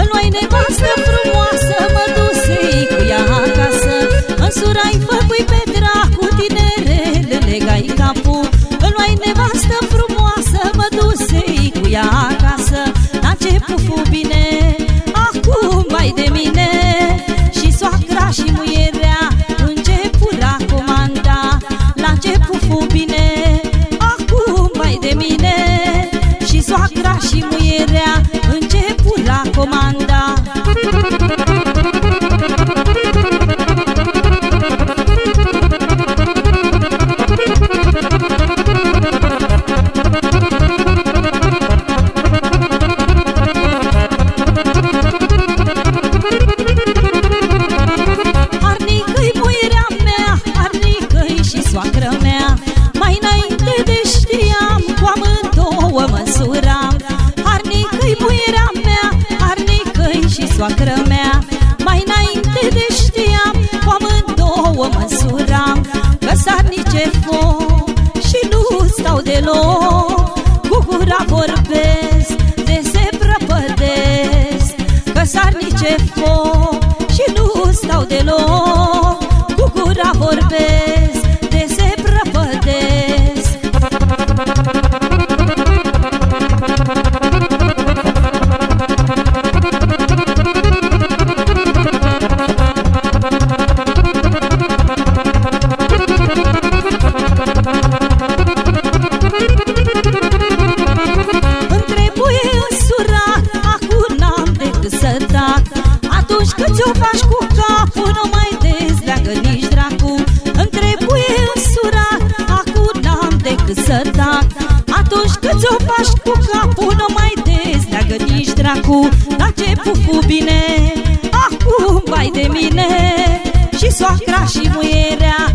Îl luai nevastă frumoasă, mă dusei cu ea acasă. Însurai bine stau deloc. Cu gura vorbesc, de se prăpădesc. Că sarnice foc și nu stau deloc. Cu gura vorbesc. sac Atunci când o faci cu capul Nu mai des, dacă nici dracu Dar ce pupu bine. Acum vai de mine. Și soacra și muierea